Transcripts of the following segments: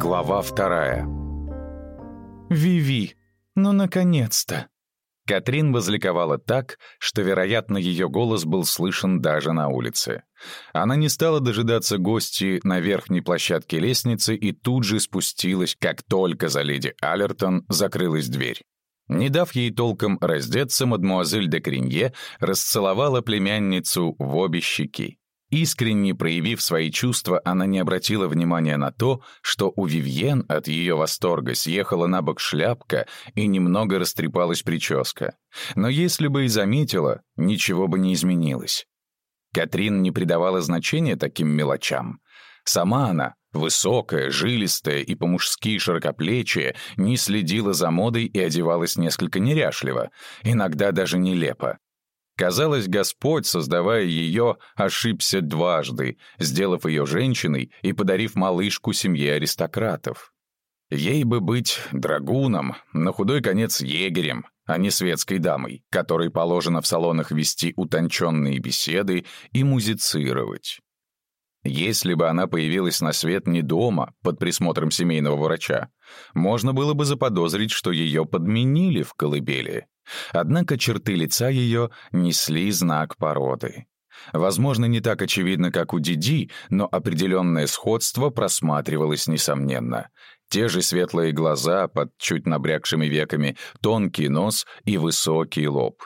Глава вторая. «Виви, ну наконец-то!» Катрин возликовала так, что, вероятно, ее голос был слышен даже на улице. Она не стала дожидаться гости на верхней площадке лестницы и тут же спустилась, как только за леди Аллертон закрылась дверь. Не дав ей толком раздеться, мадмуазель де Кринье расцеловала племянницу в обе щеки. Искренне проявив свои чувства, она не обратила внимания на то, что у Вивьен от ее восторга съехала на бок шляпка и немного растрепалась прическа. Но если бы и заметила, ничего бы не изменилось. Катрин не придавала значения таким мелочам. Сама она, высокая, жилистая и по-мужски широкоплечая, не следила за модой и одевалась несколько неряшливо, иногда даже нелепо. Казалось, Господь, создавая ее, ошибся дважды, сделав ее женщиной и подарив малышку семье аристократов. Ей бы быть драгуном, на худой конец егерем, а не светской дамой, которой положено в салонах вести утонченные беседы и музицировать. Если бы она появилась на свет не дома, под присмотром семейного врача, можно было бы заподозрить, что ее подменили в колыбели. Однако черты лица ее несли знак породы. Возможно, не так очевидно, как у Диди, но определенное сходство просматривалось несомненно. Те же светлые глаза под чуть набрякшими веками, тонкий нос и высокий лоб.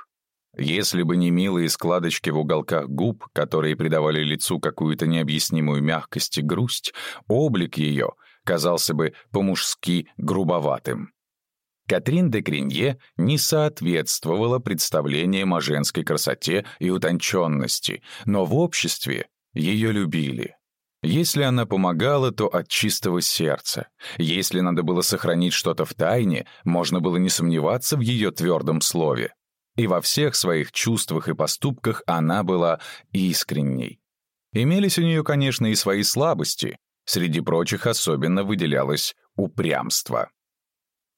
Если бы не милые складочки в уголках губ, которые придавали лицу какую-то необъяснимую мягкость и грусть, облик ее казался бы по-мужски грубоватым. Катрин де Кринье не соответствовала представлениям о женской красоте и утонченности, но в обществе ее любили. Если она помогала, то от чистого сердца. Если надо было сохранить что-то в тайне, можно было не сомневаться в ее твердом слове. И во всех своих чувствах и поступках она была искренней. Имелись у нее, конечно, и свои слабости. Среди прочих особенно выделялось упрямство.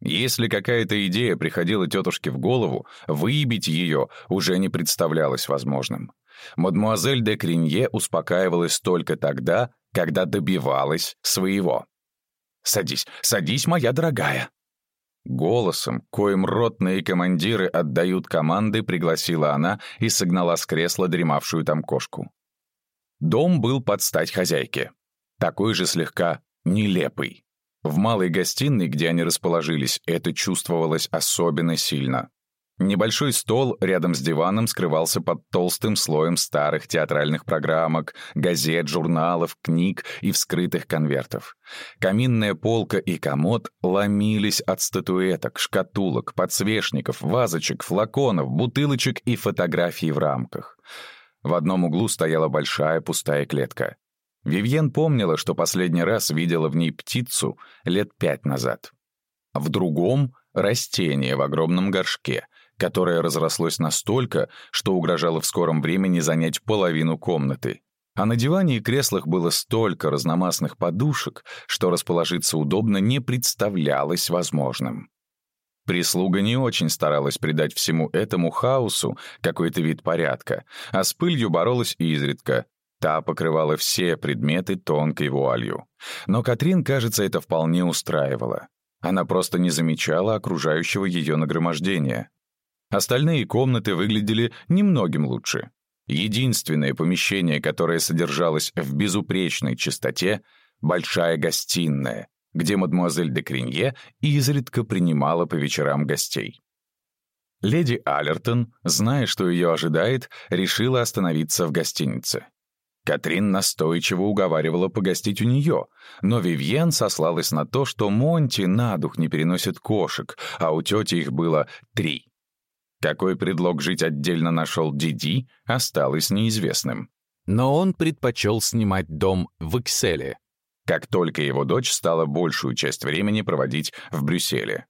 Если какая-то идея приходила тетушке в голову, выебить ее уже не представлялось возможным. Мадмуазель де Кринье успокаивалась только тогда, когда добивалась своего. «Садись, садись, моя дорогая!» Голосом, коим ротные командиры отдают команды, пригласила она и согнала с кресла дремавшую там кошку. Дом был под стать хозяйке. Такой же слегка нелепый. В малой гостиной, где они расположились, это чувствовалось особенно сильно. Небольшой стол рядом с диваном скрывался под толстым слоем старых театральных программок, газет, журналов, книг и вскрытых конвертов. Каминная полка и комод ломились от статуэток, шкатулок, подсвечников, вазочек, флаконов, бутылочек и фотографий в рамках. В одном углу стояла большая пустая клетка. Вивьен помнила, что последний раз видела в ней птицу лет пять назад. В другом — растение в огромном горшке, которое разрослось настолько, что угрожало в скором времени занять половину комнаты. А на диване и креслах было столько разномастных подушек, что расположиться удобно не представлялось возможным. Прислуга не очень старалась придать всему этому хаосу какой-то вид порядка, а с пылью боролась изредка, Та покрывала все предметы тонкой вуалью. Но Катрин, кажется, это вполне устраивало. Она просто не замечала окружающего ее нагромождения. Остальные комнаты выглядели немногим лучше. Единственное помещение, которое содержалось в безупречной чистоте — большая гостиная, где мадемуазель де Кринье изредка принимала по вечерам гостей. Леди Аллертон, зная, что ее ожидает, решила остановиться в гостинице. Катрин настойчиво уговаривала погостить у нее, но Вивьен сослалась на то, что Монти на дух не переносит кошек, а у тети их было три. Какой предлог жить отдельно нашел Диди, осталось неизвестным. Но он предпочел снимать дом в Экселе, как только его дочь стала большую часть времени проводить в Брюсселе.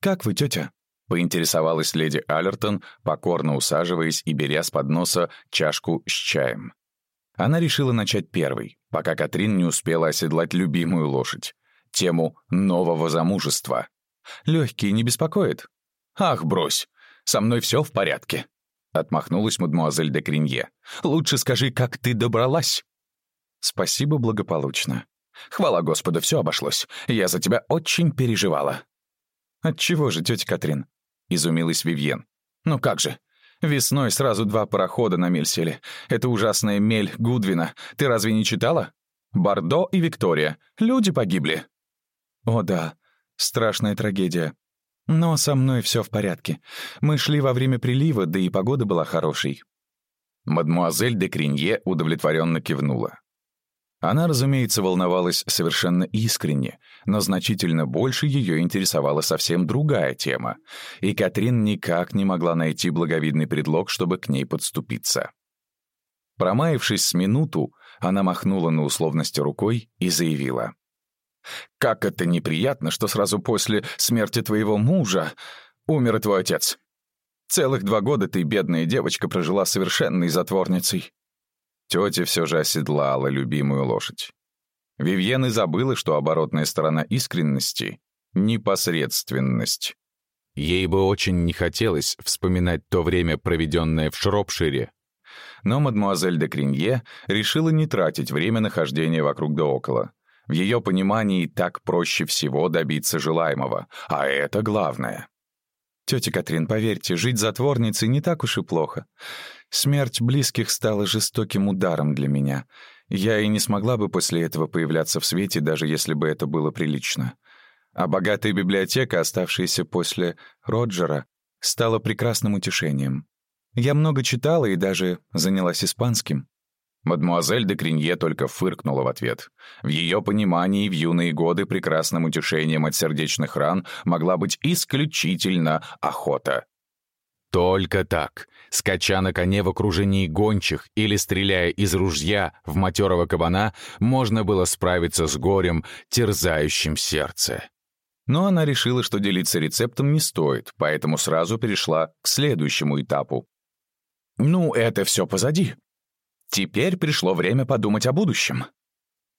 «Как вы, тетя?» — поинтересовалась леди Аллертон, покорно усаживаясь и беря с подноса чашку с чаем. Она решила начать первой, пока Катрин не успела оседлать любимую лошадь. Тему нового замужества. «Легкие не беспокоит?» «Ах, брось! Со мной все в порядке!» Отмахнулась мадмуазель де Кринье. «Лучше скажи, как ты добралась?» «Спасибо благополучно». Хвала Господу, все обошлось. Я за тебя очень переживала». «Отчего же, тетя Катрин?» — изумилась Вивьен. «Ну как же? Весной сразу два парохода на мель сели. Это ужасная мель Гудвина. Ты разве не читала? Бордо и Виктория. Люди погибли». «О да, страшная трагедия. Но со мной все в порядке. Мы шли во время прилива, да и погода была хорошей». Мадмуазель де Кринье удовлетворенно кивнула. Она, разумеется, волновалась совершенно искренне, но значительно больше ее интересовала совсем другая тема, и Катрин никак не могла найти благовидный предлог, чтобы к ней подступиться. Промаявшись с минуту, она махнула на условности рукой и заявила. «Как это неприятно, что сразу после смерти твоего мужа умер и твой отец. Целых два года ты, бедная девочка, прожила совершенной затворницей. Тетя все же оседлала любимую лошадь. Вивьен и забыла, что оборотная сторона искренности — непосредственность. Ей бы очень не хотелось вспоминать то время, проведенное в Шропшире. Но мадмуазель де Кринье решила не тратить время нахождения вокруг да около. В ее понимании так проще всего добиться желаемого, а это главное. «Тетя Катрин, поверьте, жить затворницей не так уж и плохо. Смерть близких стала жестоким ударом для меня. Я и не смогла бы после этого появляться в свете, даже если бы это было прилично. А богатая библиотека, оставшаяся после Роджера, стала прекрасным утешением. Я много читала и даже занялась испанским. Мадмуазель де Кринье только фыркнула в ответ. В ее понимании в юные годы прекрасным утешением от сердечных ран могла быть исключительно охота. Только так, скача на коне в окружении гончих или стреляя из ружья в матерого кабана, можно было справиться с горем, терзающим сердце. Но она решила, что делиться рецептом не стоит, поэтому сразу перешла к следующему этапу. «Ну, это все позади», Теперь пришло время подумать о будущем.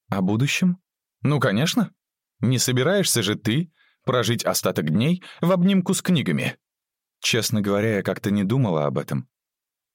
О будущем? Ну, конечно. Не собираешься же ты прожить остаток дней в обнимку с книгами? Честно говоря, я как-то не думала об этом.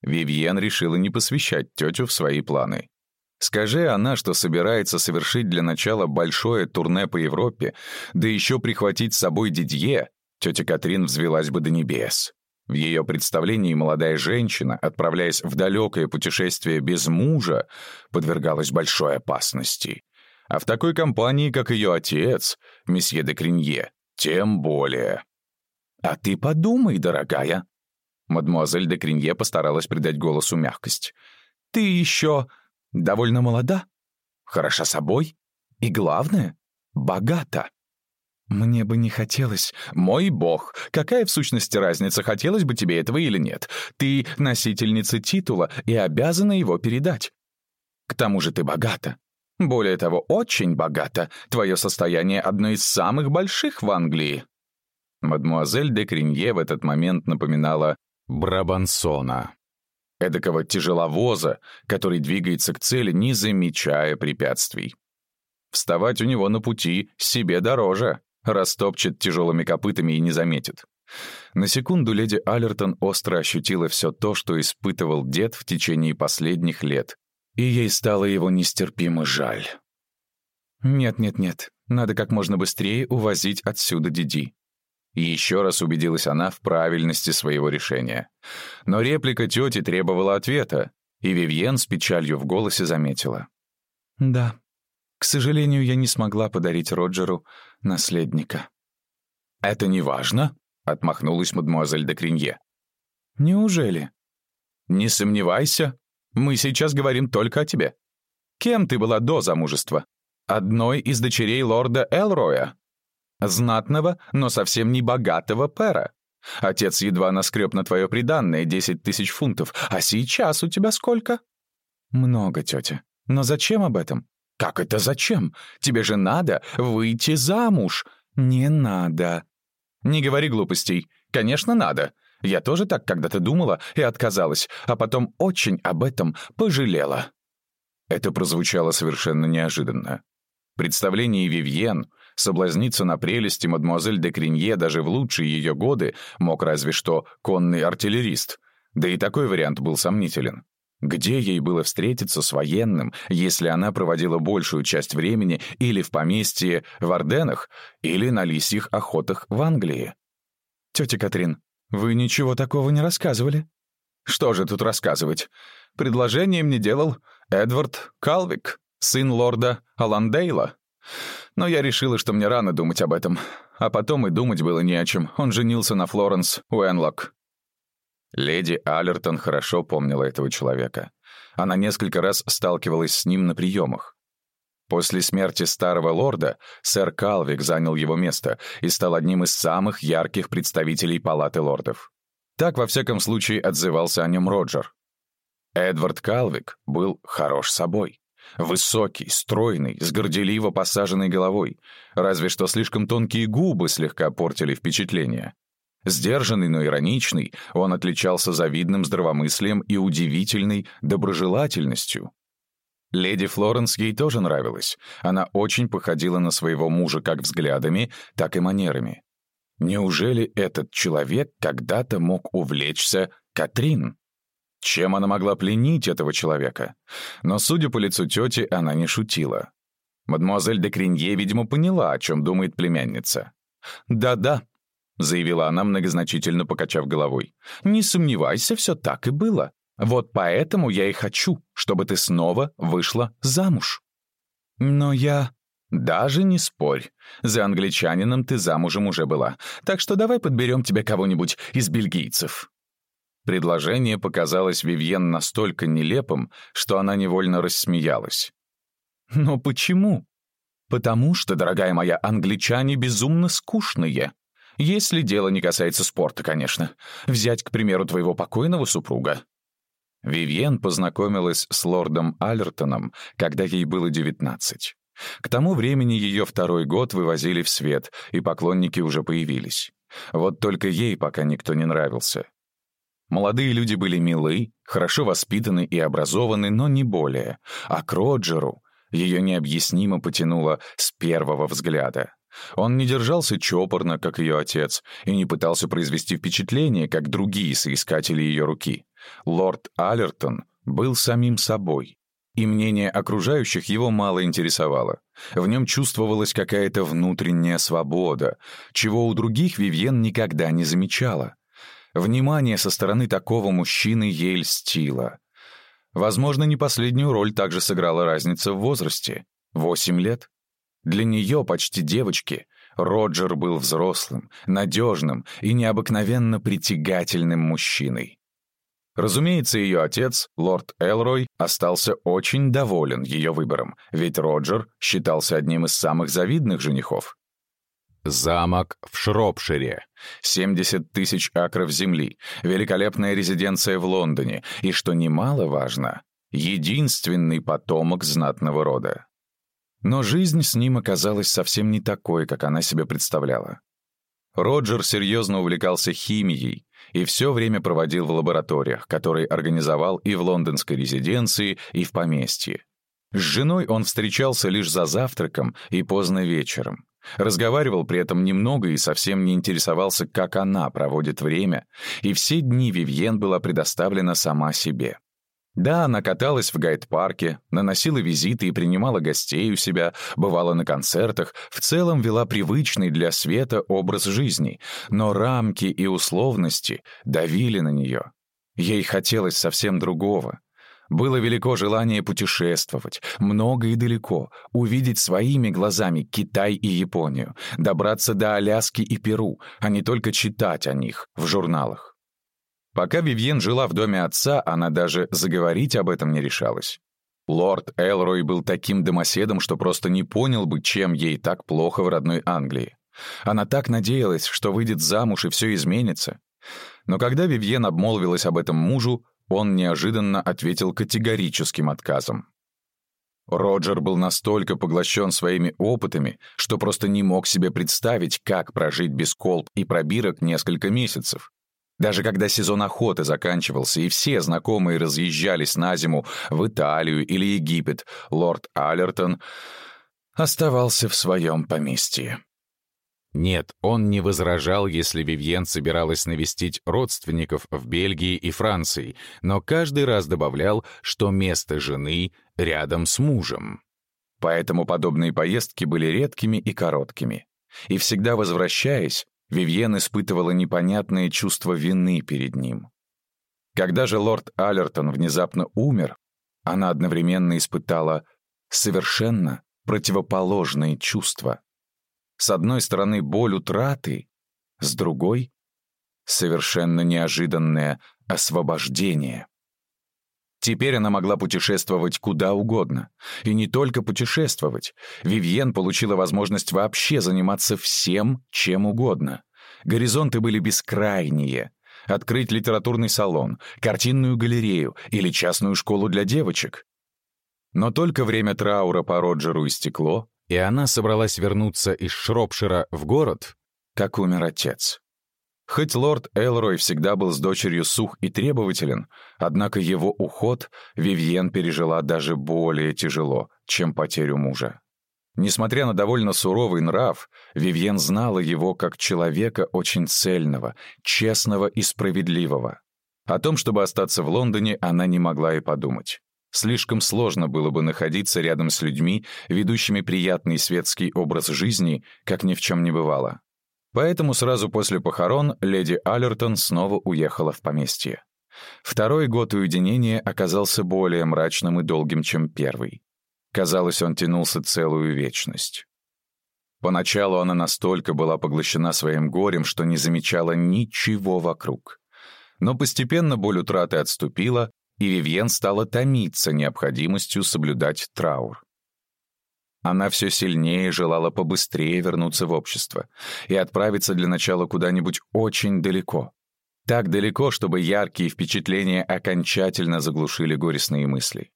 Вивьен решила не посвящать тетю в свои планы. Скажи она, что собирается совершить для начала большое турне по Европе, да еще прихватить с собой Дидье, тетя Катрин взвелась бы до небес. В ее представлении молодая женщина, отправляясь в далекое путешествие без мужа, подвергалась большой опасности. А в такой компании, как ее отец, месье де Кринье, тем более. «А ты подумай, дорогая!» Мадмуазель де Кринье постаралась придать голосу мягкость. «Ты еще довольно молода, хороша собой и, главное, богата. «Мне бы не хотелось...» «Мой бог! Какая в сущности разница, хотелось бы тебе этого или нет? Ты носительница титула и обязана его передать. К тому же ты богата. Более того, очень богата. Твое состояние одно из самых больших в Англии». Мадмуазель де Кринье в этот момент напоминала Брабансона. Эдакого тяжеловоза, который двигается к цели, не замечая препятствий. Вставать у него на пути себе дороже растопчет тяжелыми копытами и не заметит. На секунду леди Аллертон остро ощутила все то, что испытывал дед в течение последних лет, и ей стало его нестерпимо жаль. «Нет-нет-нет, надо как можно быстрее увозить отсюда Диди». И еще раз убедилась она в правильности своего решения. Но реплика тети требовала ответа, и Вивьен с печалью в голосе заметила. «Да, к сожалению, я не смогла подарить Роджеру наследника». «Это не важно», — отмахнулась мадемуазель де Кринье. «Неужели?» «Не сомневайся. Мы сейчас говорим только о тебе. Кем ты была до замужества? Одной из дочерей лорда Элроя. Знатного, но совсем не богатого пера. Отец едва наскреб на твое приданное десять тысяч фунтов, а сейчас у тебя сколько?» «Много, тетя. Но зачем об этом?» «Как это зачем? Тебе же надо выйти замуж!» «Не надо!» «Не говори глупостей. Конечно, надо. Я тоже так когда-то думала и отказалась, а потом очень об этом пожалела». Это прозвучало совершенно неожиданно. Представление Вивьен соблазниться на прелести мадемуазель де Кринье даже в лучшие ее годы мог разве что конный артиллерист, да и такой вариант был сомнителен. Где ей было встретиться с военным, если она проводила большую часть времени или в поместье в Орденах, или на лисьих охотах в Англии? «Тетя Катрин, вы ничего такого не рассказывали?» «Что же тут рассказывать? Предложение мне делал Эдвард Калвик, сын лорда Аландейла. Но я решила, что мне рано думать об этом. А потом и думать было не о чем. Он женился на Флоренс Уэнлок. Леди Аллертон хорошо помнила этого человека. Она несколько раз сталкивалась с ним на приемах. После смерти старого лорда сэр Калвик занял его место и стал одним из самых ярких представителей палаты лордов. Так, во всяком случае, отзывался о нем Роджер. Эдвард Калвик был хорош собой. Высокий, стройный, с горделиво посаженной головой. Разве что слишком тонкие губы слегка портили впечатление. Сдержанный, но ироничный, он отличался завидным здравомыслием и удивительной доброжелательностью. Леди Флоренс ей тоже нравилась. Она очень походила на своего мужа как взглядами, так и манерами. Неужели этот человек когда-то мог увлечься Катрин? Чем она могла пленить этого человека? Но, судя по лицу тети, она не шутила. Мадемуазель де Кринье, видимо, поняла, о чем думает племянница. «Да-да», — заявила она, многозначительно покачав головой. «Не сомневайся, все так и было. Вот поэтому я и хочу, чтобы ты снова вышла замуж». «Но я...» «Даже не спорь. За англичанином ты замужем уже была, так что давай подберем тебе кого-нибудь из бельгийцев». Предложение показалось Вивьен настолько нелепым, что она невольно рассмеялась. «Но почему?» «Потому что, дорогая моя, англичане безумно скучные. Если дело не касается спорта, конечно. Взять, к примеру, твоего покойного супруга». Вивьен познакомилась с лордом Аллертоном, когда ей было девятнадцать. К тому времени ее второй год вывозили в свет, и поклонники уже появились. Вот только ей пока никто не нравился. Молодые люди были милы, хорошо воспитаны и образованы, но не более. А к Роджеру ее необъяснимо потянуло с первого взгляда. Он не держался чопорно, как ее отец, и не пытался произвести впечатление, как другие соискатели ее руки. Лорд Аллертон был самим собой, и мнение окружающих его мало интересовало. В нем чувствовалась какая-то внутренняя свобода, чего у других Вивьен никогда не замечала. Внимание со стороны такого мужчины ей льстило. Возможно, не последнюю роль также сыграла разница в возрасте — восемь лет. Для нее, почти девочки, Роджер был взрослым, надежным и необыкновенно притягательным мужчиной. Разумеется, ее отец, лорд Элрой, остался очень доволен ее выбором, ведь Роджер считался одним из самых завидных женихов. Замок в Шропшире. 70 тысяч акров земли. Великолепная резиденция в Лондоне. И, что немаловажно, единственный потомок знатного рода. Но жизнь с ним оказалась совсем не такой, как она себе представляла. Роджер серьезно увлекался химией и все время проводил в лабораториях, которые организовал и в лондонской резиденции, и в поместье. С женой он встречался лишь за завтраком и поздно вечером. Разговаривал при этом немного и совсем не интересовался, как она проводит время, и все дни Вивьен была предоставлена сама себе. Да, она каталась в гайд-парке, наносила визиты и принимала гостей у себя, бывала на концертах, в целом вела привычный для света образ жизни, но рамки и условности давили на нее. Ей хотелось совсем другого, было велико желание путешествовать, много и далеко, увидеть своими глазами Китай и Японию, добраться до Аляски и Перу, а не только читать о них в журналах. Пока Вивьен жила в доме отца, она даже заговорить об этом не решалась. Лорд Элрой был таким домоседом, что просто не понял бы, чем ей так плохо в родной Англии. Она так надеялась, что выйдет замуж и все изменится. Но когда Вивьен обмолвилась об этом мужу, он неожиданно ответил категорическим отказом. Роджер был настолько поглощен своими опытами, что просто не мог себе представить, как прожить без колб и пробирок несколько месяцев. Даже когда сезон охоты заканчивался и все знакомые разъезжались на зиму в Италию или Египет, лорд Аллертон оставался в своем поместье. Нет, он не возражал, если Вивьен собиралась навестить родственников в Бельгии и Франции, но каждый раз добавлял, что место жены рядом с мужем. Поэтому подобные поездки были редкими и короткими. И всегда возвращаясь, Вивьен испытывала непонятное чувство вины перед ним. Когда же лорд Аллертон внезапно умер, она одновременно испытала совершенно противоположные чувства. С одной стороны, боль утраты, с другой — совершенно неожиданное освобождение. Теперь она могла путешествовать куда угодно. И не только путешествовать. Вивьен получила возможность вообще заниматься всем, чем угодно. Горизонты были бескрайние. Открыть литературный салон, картинную галерею или частную школу для девочек. Но только время траура по Роджеру истекло, и она собралась вернуться из Шропшира в город, как умер отец. Хоть лорд Элрой всегда был с дочерью сух и требователен, однако его уход Вивьен пережила даже более тяжело, чем потерю мужа. Несмотря на довольно суровый нрав, Вивьен знала его как человека очень цельного, честного и справедливого. О том, чтобы остаться в Лондоне, она не могла и подумать. Слишком сложно было бы находиться рядом с людьми, ведущими приятный светский образ жизни, как ни в чем не бывало. Поэтому сразу после похорон леди Аллертон снова уехала в поместье. Второй год уединения оказался более мрачным и долгим, чем первый. Казалось, он тянулся целую вечность. Поначалу она настолько была поглощена своим горем, что не замечала ничего вокруг. Но постепенно боль утраты отступила, и Вивьен стала томиться необходимостью соблюдать траур. Она все сильнее желала побыстрее вернуться в общество и отправиться для начала куда-нибудь очень далеко. Так далеко, чтобы яркие впечатления окончательно заглушили горестные мысли.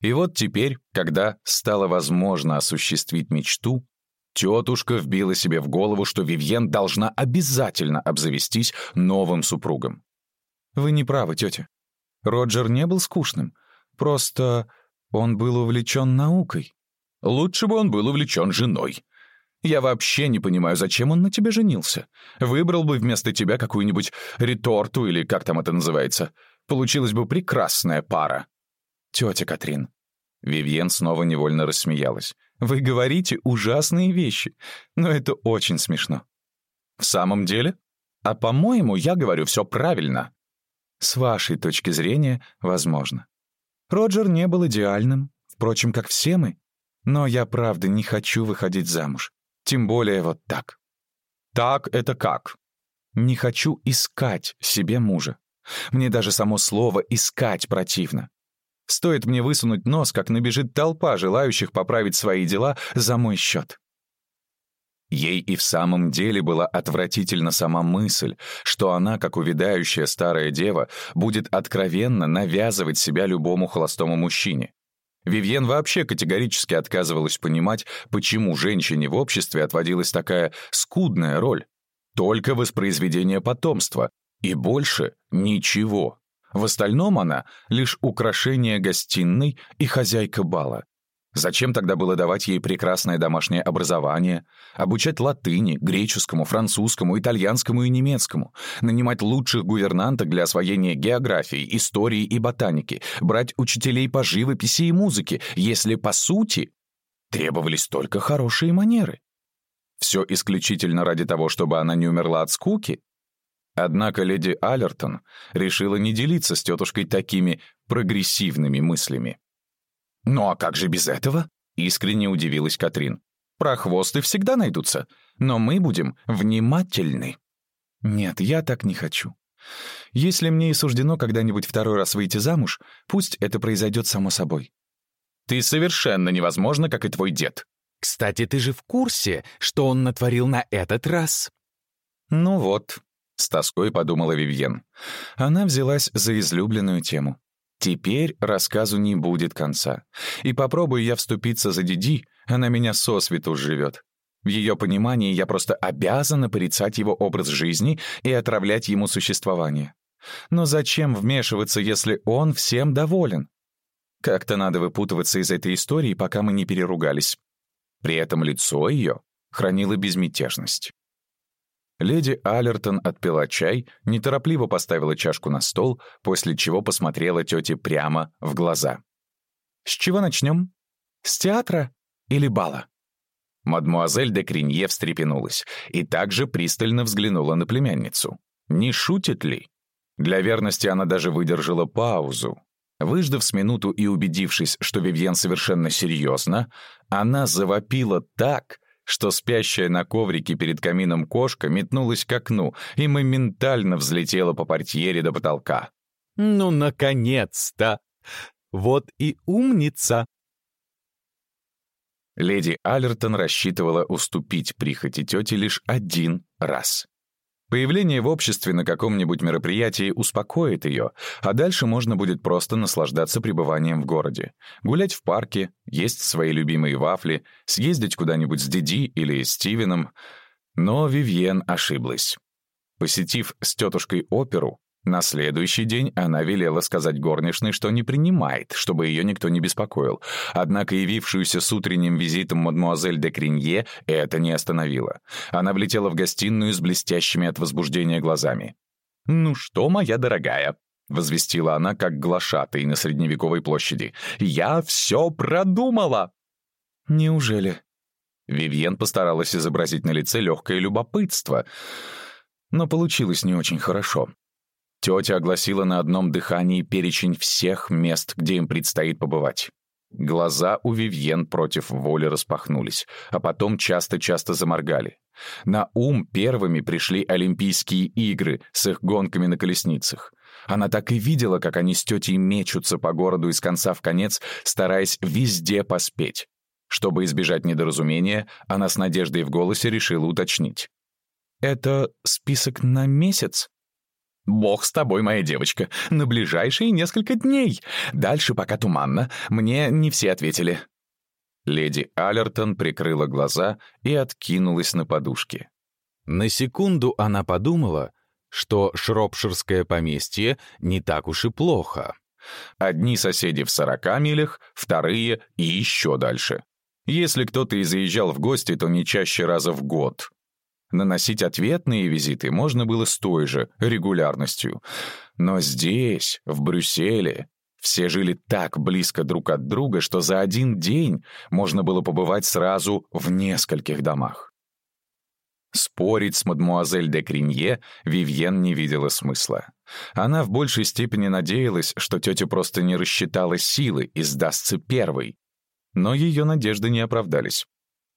И вот теперь, когда стало возможно осуществить мечту, тетушка вбила себе в голову, что Вивьен должна обязательно обзавестись новым супругом. «Вы не правы, тетя. Роджер не был скучным. Просто он был увлечен наукой. Лучше бы он был увлечен женой. Я вообще не понимаю, зачем он на тебе женился. Выбрал бы вместо тебя какую-нибудь реторту или как там это называется. Получилась бы прекрасная пара. Тетя Катрин. Вивьен снова невольно рассмеялась. «Вы говорите ужасные вещи, но это очень смешно». «В самом деле? А по-моему, я говорю все правильно». С вашей точки зрения, возможно. Роджер не был идеальным, впрочем, как все мы. Но я правда не хочу выходить замуж. Тем более вот так. Так это как? Не хочу искать себе мужа. Мне даже само слово «искать» противно. Стоит мне высунуть нос, как набежит толпа желающих поправить свои дела за мой счет. Ей и в самом деле была отвратительна сама мысль, что она, как увядающая старая дева, будет откровенно навязывать себя любому холостому мужчине. Вивьен вообще категорически отказывалась понимать, почему женщине в обществе отводилась такая скудная роль. Только воспроизведение потомства, и больше ничего. В остальном она — лишь украшение гостиной и хозяйка бала. Зачем тогда было давать ей прекрасное домашнее образование, обучать латыни, греческому, французскому, итальянскому и немецкому, нанимать лучших гувернанток для освоения географии, истории и ботаники, брать учителей по живописи и музыке, если, по сути, требовались только хорошие манеры? Все исключительно ради того, чтобы она не умерла от скуки? Однако леди Аллертон решила не делиться с тетушкой такими прогрессивными мыслями. «Ну а как же без этого?» — искренне удивилась Катрин. «Прохвосты всегда найдутся, но мы будем внимательны». «Нет, я так не хочу. Если мне и суждено когда-нибудь второй раз выйти замуж, пусть это произойдет само собой». «Ты совершенно невозможно, как и твой дед». «Кстати, ты же в курсе, что он натворил на этот раз?» «Ну вот», — с тоской подумала Вивьен. Она взялась за излюбленную тему. Теперь рассказу не будет конца. И попробую я вступиться за Диди, она меня сосвету живет. В ее понимании я просто обязана порицать его образ жизни и отравлять ему существование. Но зачем вмешиваться, если он всем доволен? Как-то надо выпутываться из этой истории, пока мы не переругались. При этом лицо ее, хранила безмятежность. Леди Аллертон отпила чай, неторопливо поставила чашку на стол, после чего посмотрела тете прямо в глаза. «С чего начнем? С театра или бала?» Мадмуазель де Кринье встрепенулась и также пристально взглянула на племянницу. Не шутит ли? Для верности она даже выдержала паузу. Выждав с минуту и убедившись, что Вивьен совершенно серьезно, она завопила так, что спящая на коврике перед камином кошка метнулась к окну и моментально взлетела по портьере до потолка. «Ну, наконец-то! Вот и умница!» Леди Аллертон рассчитывала уступить прихоти тети лишь один раз. Появление в обществе на каком-нибудь мероприятии успокоит ее, а дальше можно будет просто наслаждаться пребыванием в городе. Гулять в парке, есть свои любимые вафли, съездить куда-нибудь с Диди или Стивеном. Но Вивьен ошиблась. Посетив с тетушкой оперу, на следующий день она велела сказать горничной, что не принимает, чтобы ее никто не беспокоил. Однако явившуюся с утренним визитом мадмуазель де Кринье это не остановило. Она влетела в гостиную с блестящими от возбуждения глазами. «Ну что, моя дорогая?» — возвестила она, как глашатай на средневековой площади. «Я все продумала!» «Неужели?» Вивьен постаралась изобразить на лице легкое любопытство, но получилось не очень хорошо. Тетя огласила на одном дыхании перечень всех мест, где им предстоит побывать. Глаза у Вивьен против воли распахнулись, а потом часто-часто заморгали. На ум первыми пришли Олимпийские игры с их гонками на колесницах. Она так и видела, как они с тетей мечутся по городу из конца в конец, стараясь везде поспеть. Чтобы избежать недоразумения, она с надеждой в голосе решила уточнить. «Это список на месяц?» «Бог с тобой, моя девочка, на ближайшие несколько дней. Дальше пока туманно, мне не все ответили». Леди Аллертон прикрыла глаза и откинулась на подушке. На секунду она подумала, что Шропширское поместье не так уж и плохо. Одни соседи в сорока милях, вторые и еще дальше. Если кто-то и заезжал в гости, то не чаще раза в год. Наносить ответные визиты можно было с той же регулярностью. Но здесь, в Брюсселе, все жили так близко друг от друга, что за один день можно было побывать сразу в нескольких домах. Спорить с мадмуазель де Кринье Вивьен не видела смысла. Она в большей степени надеялась, что тетя просто не рассчитала силы и сдастся первой. Но ее надежды не оправдались.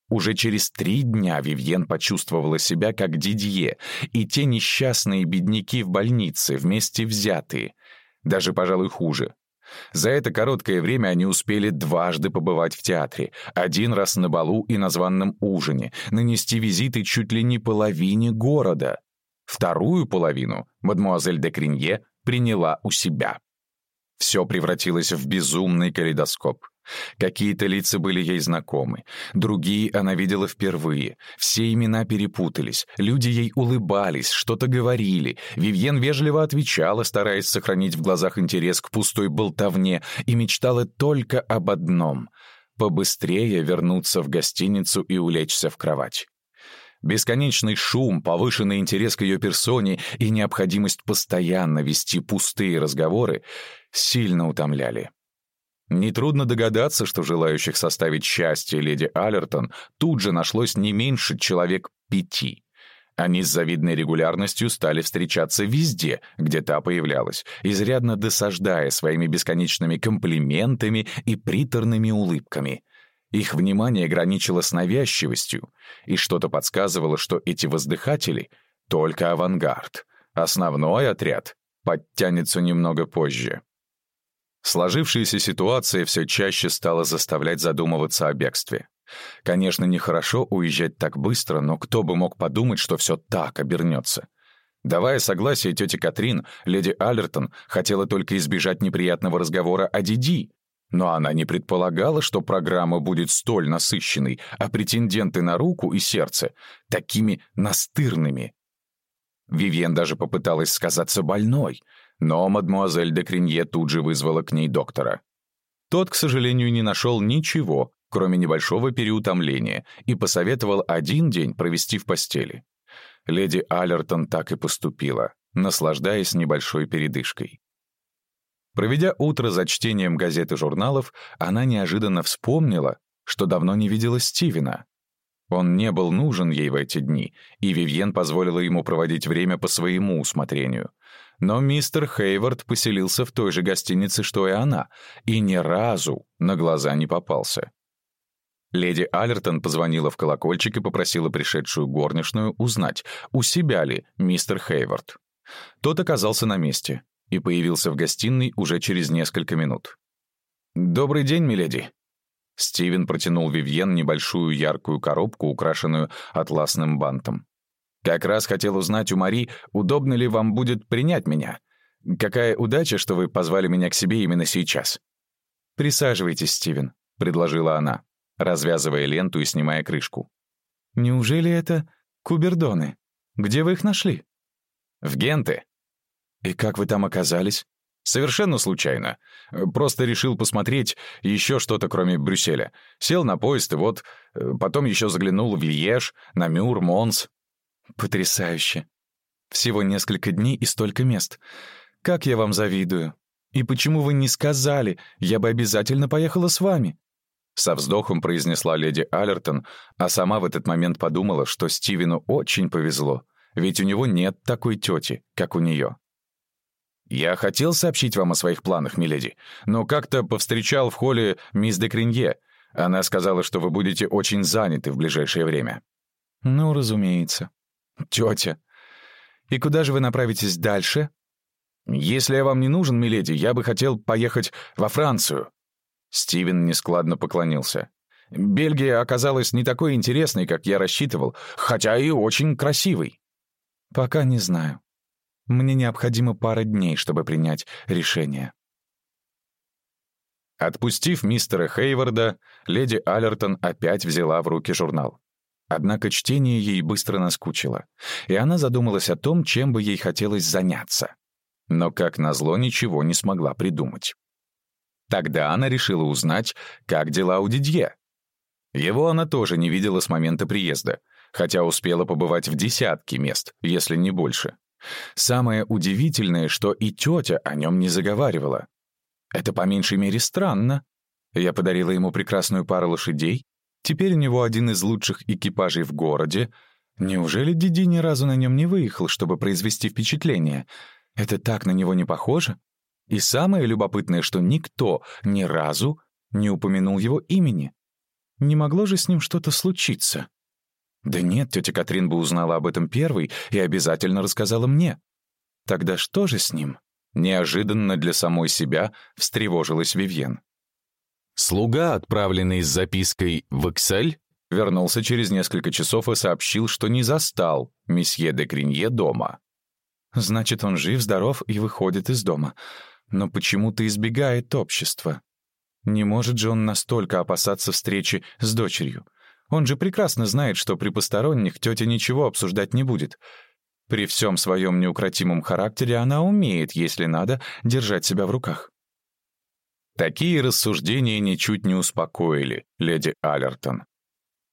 Уже через три дня Вивьен почувствовала себя как Дидье, и те несчастные бедняки в больнице, вместе взятые. Даже, пожалуй, хуже. За это короткое время они успели дважды побывать в театре, один раз на балу и на званном ужине, нанести визиты чуть ли не половине города. Вторую половину мадмуазель де Кринье приняла у себя. Все превратилось в безумный калейдоскоп. Какие-то лица были ей знакомы, другие она видела впервые. Все имена перепутались, люди ей улыбались, что-то говорили. Вивьен вежливо отвечала, стараясь сохранить в глазах интерес к пустой болтовне, и мечтала только об одном — побыстрее вернуться в гостиницу и улечься в кровать. Бесконечный шум, повышенный интерес к ее персоне и необходимость постоянно вести пустые разговоры сильно утомляли. Нетрудно догадаться, что желающих составить счастье леди Аллертон тут же нашлось не меньше человек пяти. Они с завидной регулярностью стали встречаться везде, где та появлялась, изрядно досаждая своими бесконечными комплиментами и приторными улыбками. Их внимание граничило с навязчивостью, и что-то подсказывало, что эти воздыхатели — только авангард. Основной отряд подтянется немного позже. Сложившаяся ситуация все чаще стала заставлять задумываться о бегстве. Конечно, нехорошо уезжать так быстро, но кто бы мог подумать, что все так обернется. Давая согласие тете Катрин, леди Аллертон хотела только избежать неприятного разговора о Диди, но она не предполагала, что программа будет столь насыщенной, а претенденты на руку и сердце такими настырными. Вивьен даже попыталась сказаться больной — но мадмуазель де Кринье тут же вызвала к ней доктора. Тот, к сожалению, не нашел ничего, кроме небольшого переутомления, и посоветовал один день провести в постели. Леди Аллертон так и поступила, наслаждаясь небольшой передышкой. Проведя утро за чтением газет и журналов, она неожиданно вспомнила, что давно не видела Стивена. Он не был нужен ей в эти дни, и Вивьен позволила ему проводить время по своему усмотрению. Но мистер Хейвард поселился в той же гостинице, что и она, и ни разу на глаза не попался. Леди Аллертон позвонила в колокольчик и попросила пришедшую горничную узнать, у себя ли мистер Хейвард. Тот оказался на месте и появился в гостиной уже через несколько минут. «Добрый день, миледи», Стивен протянул Вивьен небольшую яркую коробку, украшенную атласным бантом. «Как раз хотел узнать у Мари, удобно ли вам будет принять меня. Какая удача, что вы позвали меня к себе именно сейчас». «Присаживайтесь, Стивен», — предложила она, развязывая ленту и снимая крышку. «Неужели это кубердоны? Где вы их нашли?» «В Генте». «И как вы там оказались?» Совершенно случайно. Просто решил посмотреть еще что-то, кроме Брюсселя. Сел на поезд, и вот... Э, потом еще заглянул в Льеж, на Мюр, Монс. Потрясающе. Всего несколько дней и столько мест. Как я вам завидую. И почему вы не сказали? Я бы обязательно поехала с вами. Со вздохом произнесла леди Аллертон, а сама в этот момент подумала, что Стивену очень повезло, ведь у него нет такой тети, как у нее. «Я хотел сообщить вам о своих планах, миледи, но как-то повстречал в холле мисс де Кринье. Она сказала, что вы будете очень заняты в ближайшее время». «Ну, разумеется». «Тетя, и куда же вы направитесь дальше?» «Если я вам не нужен, миледи, я бы хотел поехать во Францию». Стивен нескладно поклонился. «Бельгия оказалась не такой интересной, как я рассчитывал, хотя и очень красивой». «Пока не знаю. Мне необходимо пара дней, чтобы принять решение. Отпустив мистера Хейварда, леди Аллертон опять взяла в руки журнал. Однако чтение ей быстро наскучило, и она задумалась о том, чем бы ей хотелось заняться. Но, как назло, ничего не смогла придумать. Тогда она решила узнать, как дела у Дидье. Его она тоже не видела с момента приезда, хотя успела побывать в десятке мест, если не больше. Самое удивительное, что и тетя о нем не заговаривала. Это по меньшей мере странно. Я подарила ему прекрасную пару лошадей. Теперь у него один из лучших экипажей в городе. Неужели Диди ни разу на нем не выехал, чтобы произвести впечатление? Это так на него не похоже. И самое любопытное, что никто ни разу не упомянул его имени. Не могло же с ним что-то случиться? Да нет, тетя Катрин бы узнала об этом первой и обязательно рассказала мне. Тогда что же с ним? Неожиданно для самой себя встревожилась Вивьен. Слуга, отправленный с запиской в Эксель, вернулся через несколько часов и сообщил, что не застал месье де Кринье дома. Значит, он жив, здоров и выходит из дома. Но почему-то избегает общества. Не может же он настолько опасаться встречи с дочерью. Он же прекрасно знает, что при посторонних тетя ничего обсуждать не будет. При всем своем неукротимом характере она умеет, если надо, держать себя в руках. Такие рассуждения ничуть не успокоили леди Аллертон.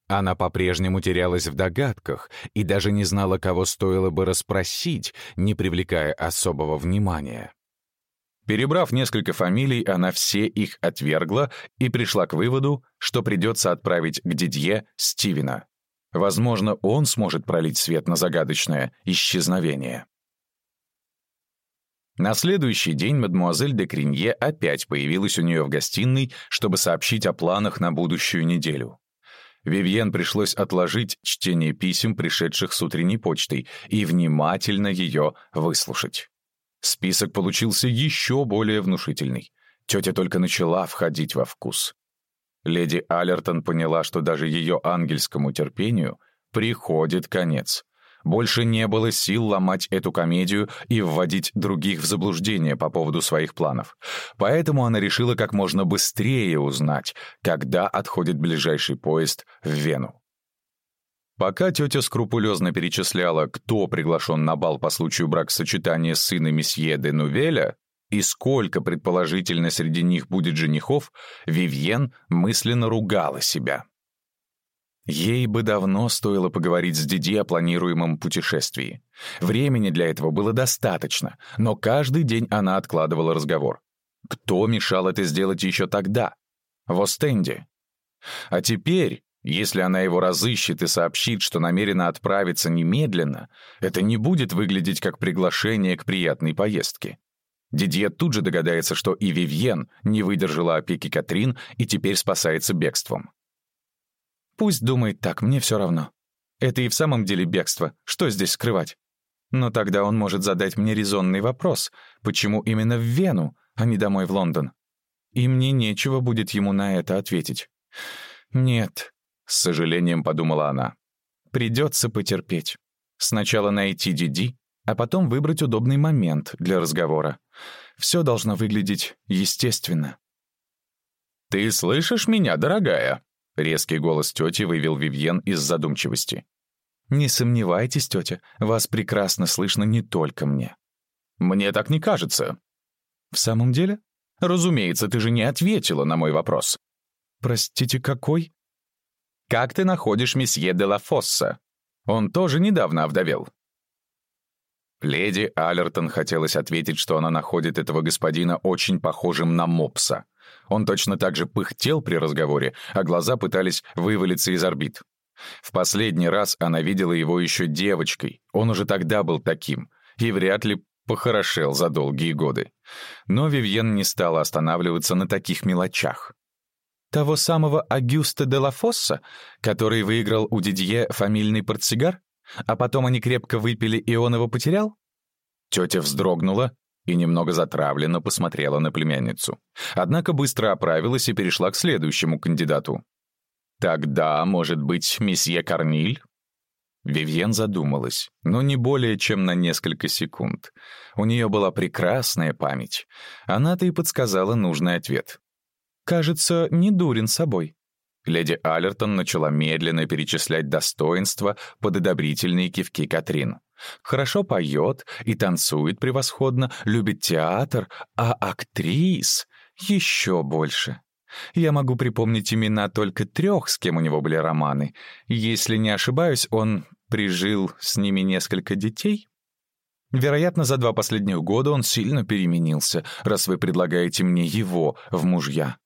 Она по-прежнему терялась в догадках и даже не знала, кого стоило бы расспросить, не привлекая особого внимания. Перебрав несколько фамилий, она все их отвергла и пришла к выводу, что придется отправить к Дидье Стивена. Возможно, он сможет пролить свет на загадочное исчезновение. На следующий день мадемуазель де Кринье опять появилась у нее в гостиной, чтобы сообщить о планах на будущую неделю. Вивьен пришлось отложить чтение писем, пришедших с утренней почтой, и внимательно ее выслушать. Список получился еще более внушительный. Тетя только начала входить во вкус. Леди Аллертон поняла, что даже ее ангельскому терпению приходит конец. Больше не было сил ломать эту комедию и вводить других в заблуждение по поводу своих планов. Поэтому она решила как можно быстрее узнать, когда отходит ближайший поезд в Вену. Пока тетя скрупулезно перечисляла, кто приглашен на бал по случаю бракосочетания сына месье де Нувеля, и сколько, предположительно, среди них будет женихов, Вивьен мысленно ругала себя. Ей бы давно стоило поговорить с Диди о планируемом путешествии. Времени для этого было достаточно, но каждый день она откладывала разговор. Кто мешал это сделать еще тогда? В Остенде. А теперь, если она его разыщет и сообщит, что намерена отправиться немедленно, это не будет выглядеть как приглашение к приятной поездке. Дидье тут же догадается, что и Вивьен не выдержала опеки Катрин и теперь спасается бегством. Пусть думает так, мне все равно. Это и в самом деле бегство, что здесь скрывать? Но тогда он может задать мне резонный вопрос, почему именно в Вену, а не домой в Лондон. И мне нечего будет ему на это ответить. Нет, с сожалением подумала она. Придется потерпеть. Сначала найти Диди, а потом выбрать удобный момент для разговора. Все должно выглядеть естественно. «Ты слышишь меня, дорогая?» Резкий голос тети вывел Вивьен из задумчивости. «Не сомневайтесь, тетя, вас прекрасно слышно не только мне». «Мне так не кажется». «В самом деле?» «Разумеется, ты же не ответила на мой вопрос». «Простите, какой?» «Как ты находишь месье де ла Фосса? Он тоже недавно овдовел». Леди Аллертон хотелось ответить, что она находит этого господина очень похожим на мопса. Он точно так же пыхтел при разговоре, а глаза пытались вывалиться из орбит. В последний раз она видела его еще девочкой, он уже тогда был таким, и вряд ли похорошел за долгие годы. Но Вивьен не стала останавливаться на таких мелочах. Того самого Агюста де ла Фосса, который выиграл у Дидье фамильный портсигар, а потом они крепко выпили, и он его потерял? Тетя вздрогнула и немного затравленно посмотрела на племянницу. Однако быстро оправилась и перешла к следующему кандидату. «Тогда, может быть, месье Корниль?» Вивьен задумалась, но не более чем на несколько секунд. У нее была прекрасная память. Она-то и подсказала нужный ответ. «Кажется, не дурен собой». Леди Аллертон начала медленно перечислять достоинства под одобрительные кивки Катрин. Хорошо поет и танцует превосходно, любит театр, а актрис еще больше. Я могу припомнить имена только трех, с кем у него были романы. Если не ошибаюсь, он прижил с ними несколько детей. Вероятно, за два последних года он сильно переменился, раз вы предлагаете мне его в мужья.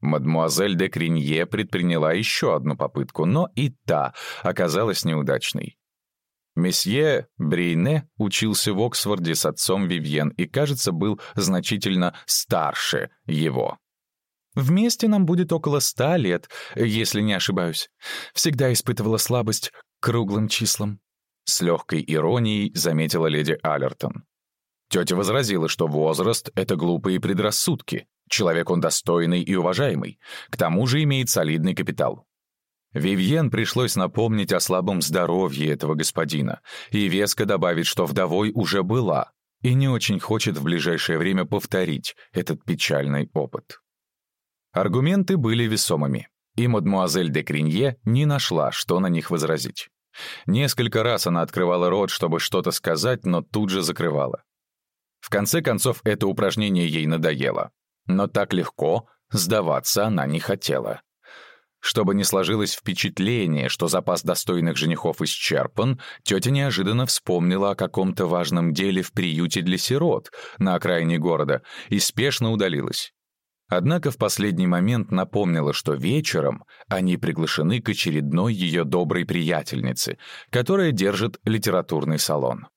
Мадмуазель де Кринье предприняла еще одну попытку, но и та оказалась неудачной. Месье Брейне учился в Оксфорде с отцом Вивьен и, кажется, был значительно старше его. «Вместе нам будет около ста лет, если не ошибаюсь. Всегда испытывала слабость к круглым числам». С легкой иронией заметила леди Аллертон. Тетя возразила, что возраст — это глупые предрассудки. Человек он достойный и уважаемый. К тому же имеет солидный капитал. Вивьен пришлось напомнить о слабом здоровье этого господина и веско добавить, что вдовой уже была и не очень хочет в ближайшее время повторить этот печальный опыт. Аргументы были весомыми, и мадмуазель де Кринье не нашла, что на них возразить. Несколько раз она открывала рот, чтобы что-то сказать, но тут же закрывала. В конце концов, это упражнение ей надоело. Но так легко сдаваться она не хотела. Чтобы не сложилось впечатление, что запас достойных женихов исчерпан, тетя неожиданно вспомнила о каком-то важном деле в приюте для сирот на окраине города и спешно удалилась. Однако в последний момент напомнила, что вечером они приглашены к очередной ее доброй приятельнице, которая держит литературный салон.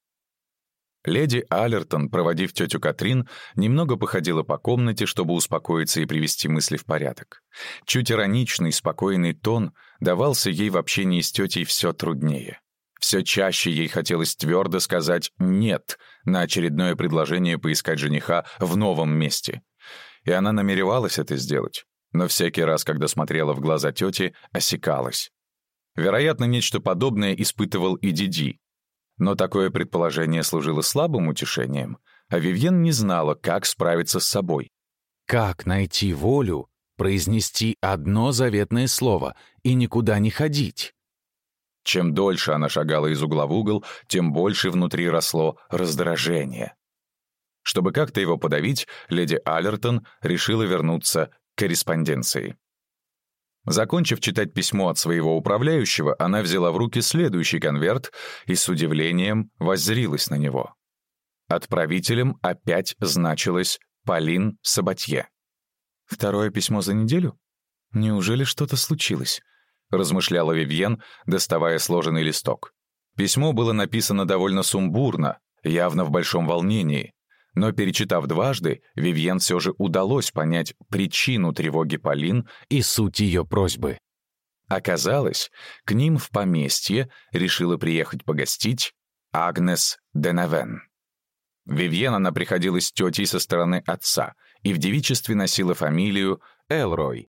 Леди Аллертон, проводив тетю Катрин, немного походила по комнате, чтобы успокоиться и привести мысли в порядок. Чуть ироничный, спокойный тон давался ей в общении с тетей все труднее. Все чаще ей хотелось твердо сказать «нет» на очередное предложение поискать жениха в новом месте. И она намеревалась это сделать, но всякий раз, когда смотрела в глаза тети, осекалась. Вероятно, нечто подобное испытывал и Диди, но такое предположение служило слабым утешением, а Вивьен не знала, как справиться с собой. Как найти волю, произнести одно заветное слово и никуда не ходить? Чем дольше она шагала из угла в угол, тем больше внутри росло раздражение. Чтобы как-то его подавить, леди Аллертон решила вернуться к корреспонденции. Закончив читать письмо от своего управляющего, она взяла в руки следующий конверт и с удивлением воззрилась на него. Отправителем опять значилось Полин Сабатье. «Второе письмо за неделю? Неужели что-то случилось?» — размышляла Вивьен, доставая сложенный листок. Письмо было написано довольно сумбурно, явно в большом волнении, но, перечитав дважды, Вивьен все же удалось понять причину тревоги Полин и суть ее просьбы. Оказалось, к ним в поместье решила приехать погостить Агнес Денавен. Вивьен она приходилась тетей со стороны отца и в девичестве носила фамилию Элрой,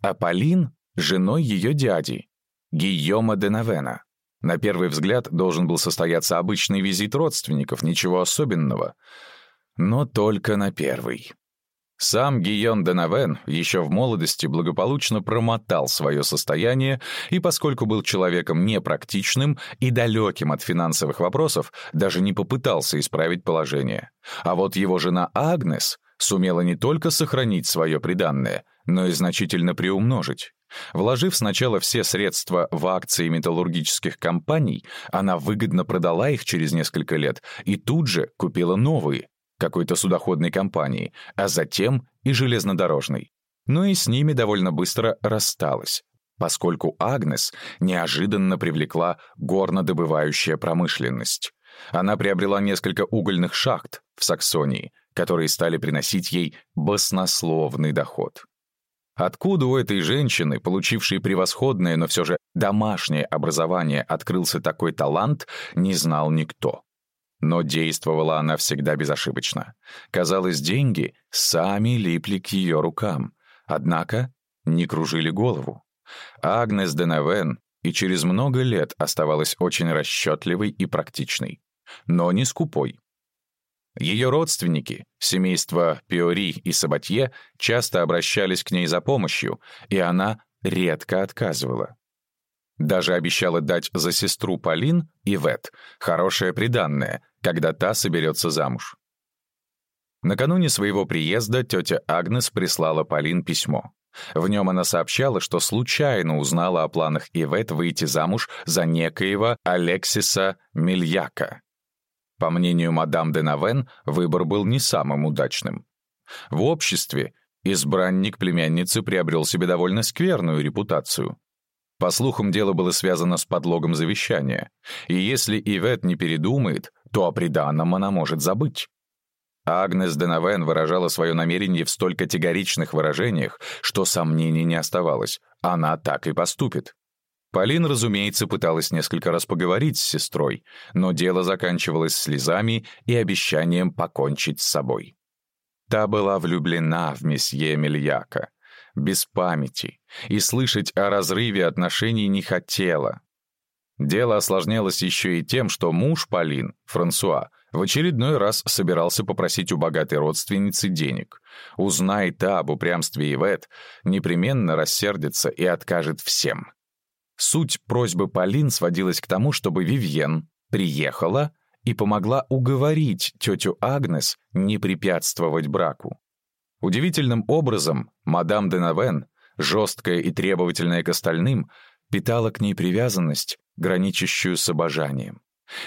а Полин — женой ее дяди, Гийома Денавена. На первый взгляд должен был состояться обычный визит родственников, ничего особенного — но только на первый. Сам Гийон Денавен еще в молодости благополучно промотал свое состояние и, поскольку был человеком непрактичным и далеким от финансовых вопросов, даже не попытался исправить положение. А вот его жена Агнес сумела не только сохранить свое приданное, но и значительно приумножить. Вложив сначала все средства в акции металлургических компаний, она выгодно продала их через несколько лет и тут же купила новые, какой-то судоходной компании, а затем и железнодорожной. Но и с ними довольно быстро рассталась, поскольку Агнес неожиданно привлекла горнодобывающая промышленность. Она приобрела несколько угольных шахт в Саксонии, которые стали приносить ей баснословный доход. Откуда у этой женщины, получившей превосходное, но все же домашнее образование, открылся такой талант, не знал никто. Но действовала она всегда безошибочно. Казалось, деньги сами липли к ее рукам, однако не кружили голову. Агнес Денавен и через много лет оставалась очень расчетливой и практичной, но не скупой. Ее родственники, семейство Пиори и Сабатье, часто обращались к ней за помощью, и она редко отказывала. Даже обещала дать за сестру Полин, Ивет, хорошее приданное, когда та соберется замуж. Накануне своего приезда тетя Агнес прислала Полин письмо. В нем она сообщала, что случайно узнала о планах Ивет выйти замуж за некоего Алексиса Мильяка. По мнению мадам де Навен, выбор был не самым удачным. В обществе избранник племянницы приобрел себе довольно скверную репутацию. По слухам, дело было связано с подлогом завещания, и если Ивет не передумает, то о приданном она может забыть. Агнес Денавен выражала свое намерение в столь категоричных выражениях, что сомнений не оставалось. Она так и поступит. Полин, разумеется, пыталась несколько раз поговорить с сестрой, но дело заканчивалось слезами и обещанием покончить с собой. Та была влюблена в месье Мельяка, без памяти, и слышать о разрыве отношений не хотела. Дело осложнялось еще и тем, что муж Полин, Франсуа, в очередной раз собирался попросить у богатой родственницы денег. Узнай та об упрямстве Ивет, непременно рассердится и откажет всем. Суть просьбы Полин сводилась к тому, чтобы Вивьен приехала и помогла уговорить тетю Агнес не препятствовать браку. Удивительным образом мадам де Навен, жесткая и требовательная к остальным, питала к ней привязанность, граничащую с обожанием.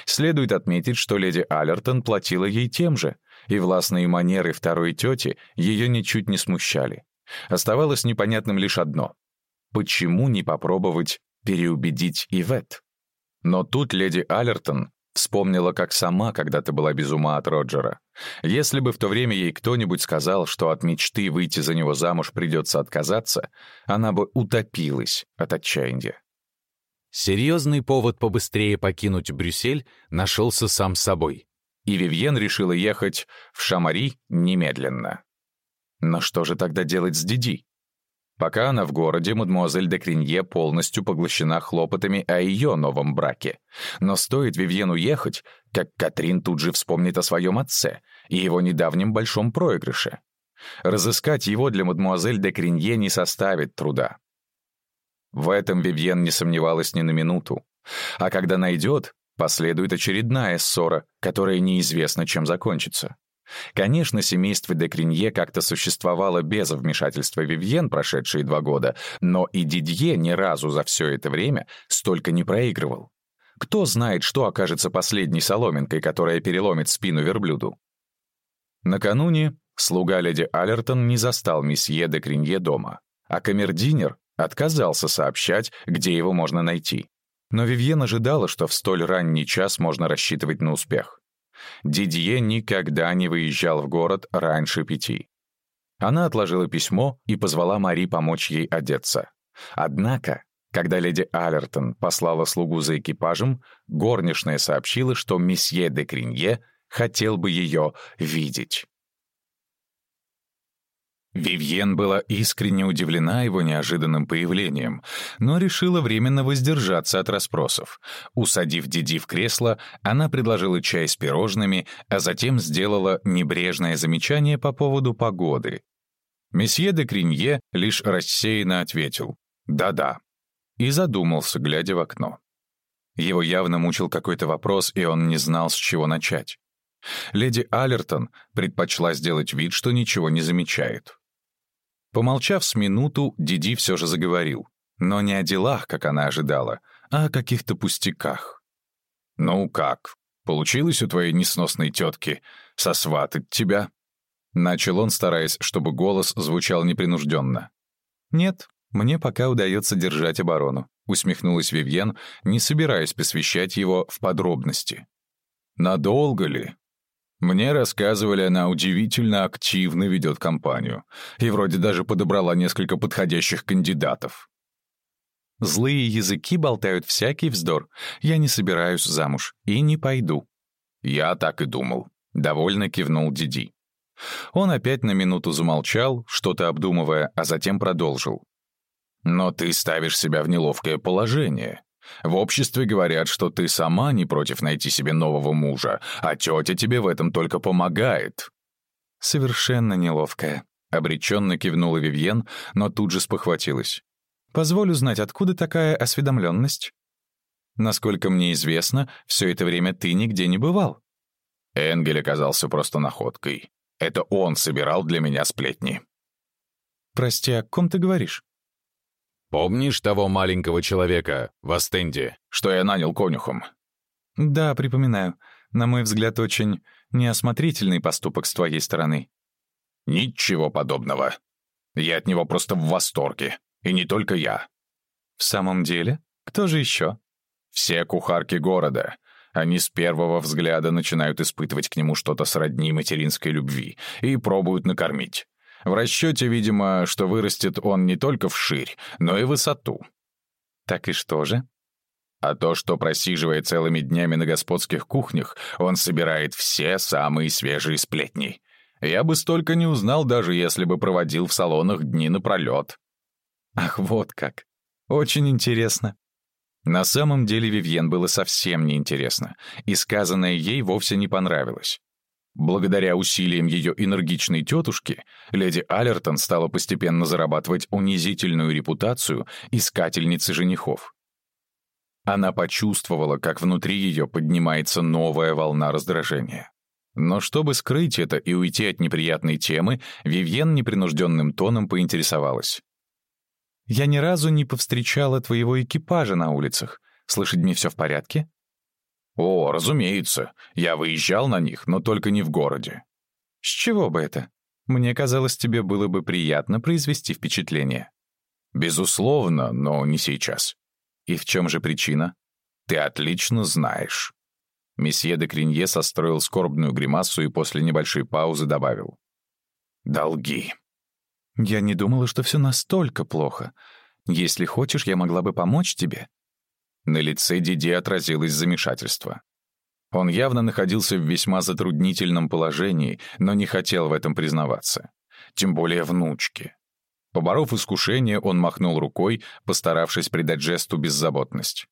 Следует отметить, что леди Аллертон платила ей тем же, и властные манеры второй тети ее ничуть не смущали. Оставалось непонятным лишь одно — почему не попробовать переубедить Ивет? Но тут леди Аллертон Вспомнила, как сама когда-то была без ума от Роджера. Если бы в то время ей кто-нибудь сказал, что от мечты выйти за него замуж придется отказаться, она бы утопилась от отчаяния. Серьезный повод побыстрее покинуть Брюссель нашелся сам собой. И Вивьен решила ехать в Шамари немедленно. Но что же тогда делать с Диди? Пока она в городе, мадемуазель де Кринье полностью поглощена хлопотами о ее новом браке. Но стоит Вивьен уехать, как Катрин тут же вспомнит о своем отце и его недавнем большом проигрыше. Разыскать его для мадемуазель де Кринье не составит труда. В этом Вивьен не сомневалась ни на минуту. А когда найдет, последует очередная ссора, которая неизвестно, чем закончится. Конечно, семейство де Кринье как-то существовало без вмешательства Вивьен прошедшие два года, но и Дидье ни разу за все это время столько не проигрывал. Кто знает, что окажется последней соломинкой, которая переломит спину верблюду? Накануне слуга леди Аллертон не застал месье де Кринье дома, а камердинер отказался сообщать, где его можно найти. Но Вивьен ожидала, что в столь ранний час можно рассчитывать на успех. Дидье никогда не выезжал в город раньше пяти. Она отложила письмо и позвала Мари помочь ей одеться. Однако, когда леди Аллертон послала слугу за экипажем, горничная сообщила, что месье де Кринье хотел бы ее видеть. Вивьен была искренне удивлена его неожиданным появлением, но решила временно воздержаться от расспросов. Усадив Диди в кресло, она предложила чай с пирожными, а затем сделала небрежное замечание по поводу погоды. Месье де Кринье лишь рассеянно ответил «да-да» и задумался, глядя в окно. Его явно мучил какой-то вопрос, и он не знал, с чего начать. Леди Аллертон предпочла сделать вид, что ничего не замечает. Помолчав с минуту, Диди все же заговорил. Но не о делах, как она ожидала, а о каких-то пустяках. «Ну как? Получилось у твоей несносной тетки сосватать тебя?» Начал он, стараясь, чтобы голос звучал непринужденно. «Нет, мне пока удается держать оборону», — усмехнулась Вивьен, не собираясь посвящать его в подробности. «Надолго ли?» Мне рассказывали, она удивительно активно ведет кампанию и вроде даже подобрала несколько подходящих кандидатов. Злые языки болтают всякий вздор. Я не собираюсь замуж и не пойду. Я так и думал. Довольно кивнул Диди. Он опять на минуту замолчал, что-то обдумывая, а затем продолжил. «Но ты ставишь себя в неловкое положение. В обществе говорят, что ты сама не против найти себе нового мужа, а тетя тебе в этом только помогает». «Совершенно неловкая», — обреченно кивнула Вивьен, но тут же спохватилась. «Позволю знать, откуда такая осведомленность?» «Насколько мне известно, все это время ты нигде не бывал». Энгель оказался просто находкой. Это он собирал для меня сплетни. «Прости, о ком ты говоришь?» Помнишь того маленького человека в Астенде, что я нанял конюхом?» «Да, припоминаю. На мой взгляд, очень неосмотрительный поступок с твоей стороны». «Ничего подобного. Я от него просто в восторге. И не только я». «В самом деле? Кто же еще?» «Все кухарки города. Они с первого взгляда начинают испытывать к нему что-то сродни материнской любви и пробуют накормить. В расчете, видимо, что вырастет он не только вширь, но и высоту. Так и что же? А то, что просиживая целыми днями на господских кухнях, он собирает все самые свежие сплетни. Я бы столько не узнал, даже если бы проводил в салонах дни напролет. Ах, вот как. Очень интересно. На самом деле Вивьен было совсем неинтересно, и сказанное ей вовсе не понравилось. Благодаря усилиям ее энергичной тетушки, леди Аллертон стала постепенно зарабатывать унизительную репутацию искательницы женихов. Она почувствовала, как внутри ее поднимается новая волна раздражения. Но чтобы скрыть это и уйти от неприятной темы, Вивьен непринужденным тоном поинтересовалась. «Я ни разу не повстречала твоего экипажа на улицах. С лошадьми все в порядке?» «О, разумеется. Я выезжал на них, но только не в городе». «С чего бы это? Мне казалось, тебе было бы приятно произвести впечатление». «Безусловно, но не сейчас». «И в чем же причина?» «Ты отлично знаешь». Месье де Кринье состроил скорбную гримасу и после небольшой паузы добавил. «Долги». «Я не думала, что все настолько плохо. Если хочешь, я могла бы помочь тебе. На лице Диди отразилось замешательство. Он явно находился в весьма затруднительном положении, но не хотел в этом признаваться. Тем более внучке. Поборов искушение, он махнул рукой, постаравшись придать жесту беззаботность.